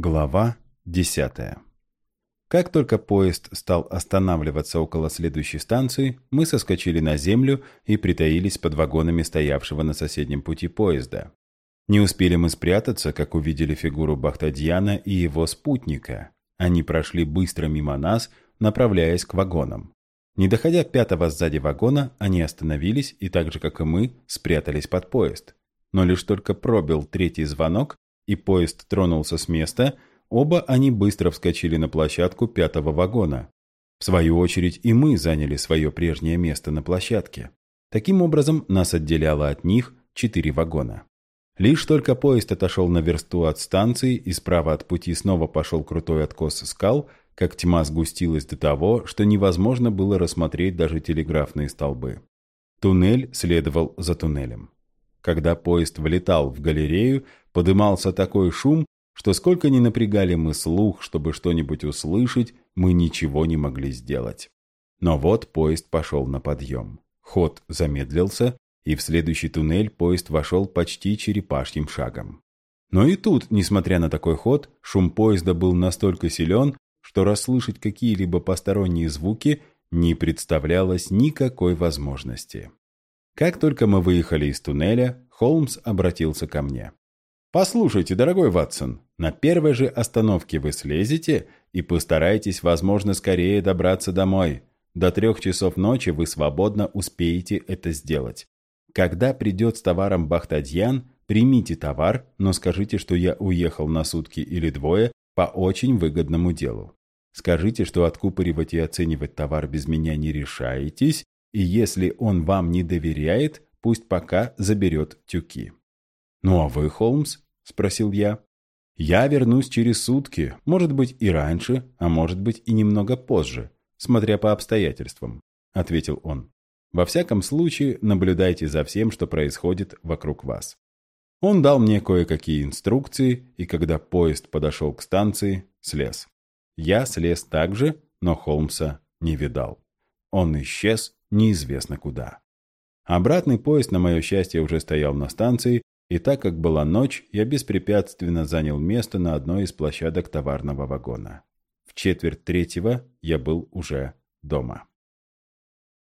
Глава 10. Как только поезд стал останавливаться около следующей станции, мы соскочили на землю и притаились под вагонами стоявшего на соседнем пути поезда. Не успели мы спрятаться, как увидели фигуру Бахтадьяна и его спутника. Они прошли быстро мимо нас, направляясь к вагонам. Не доходя пятого сзади вагона, они остановились и так же, как и мы, спрятались под поезд. Но лишь только пробил третий звонок, и поезд тронулся с места, оба они быстро вскочили на площадку пятого вагона. В свою очередь и мы заняли свое прежнее место на площадке. Таким образом, нас отделяло от них четыре вагона. Лишь только поезд отошел на версту от станции и справа от пути снова пошел крутой откос скал, как тьма сгустилась до того, что невозможно было рассмотреть даже телеграфные столбы. Туннель следовал за туннелем. Когда поезд влетал в галерею, подымался такой шум, что сколько ни напрягали мы слух, чтобы что-нибудь услышать, мы ничего не могли сделать. Но вот поезд пошел на подъем. Ход замедлился, и в следующий туннель поезд вошел почти черепашьим шагом. Но и тут, несмотря на такой ход, шум поезда был настолько силен, что расслышать какие-либо посторонние звуки не представлялось никакой возможности. Как только мы выехали из туннеля, Холмс обратился ко мне. «Послушайте, дорогой Ватсон, на первой же остановке вы слезете и постарайтесь, возможно, скорее добраться домой. До трех часов ночи вы свободно успеете это сделать. Когда придет с товаром Бахтадьян, примите товар, но скажите, что я уехал на сутки или двое по очень выгодному делу. Скажите, что откупоривать и оценивать товар без меня не решаетесь, и если он вам не доверяет, пусть пока заберет тюки. «Ну а вы, Холмс?» – спросил я. «Я вернусь через сутки, может быть и раньше, а может быть и немного позже, смотря по обстоятельствам», – ответил он. «Во всяком случае, наблюдайте за всем, что происходит вокруг вас». Он дал мне кое-какие инструкции, и когда поезд подошел к станции, слез. Я слез также, но Холмса не видал. Он исчез неизвестно куда. Обратный поезд, на мое счастье, уже стоял на станции, и так как была ночь, я беспрепятственно занял место на одной из площадок товарного вагона. В четверть третьего я был уже дома.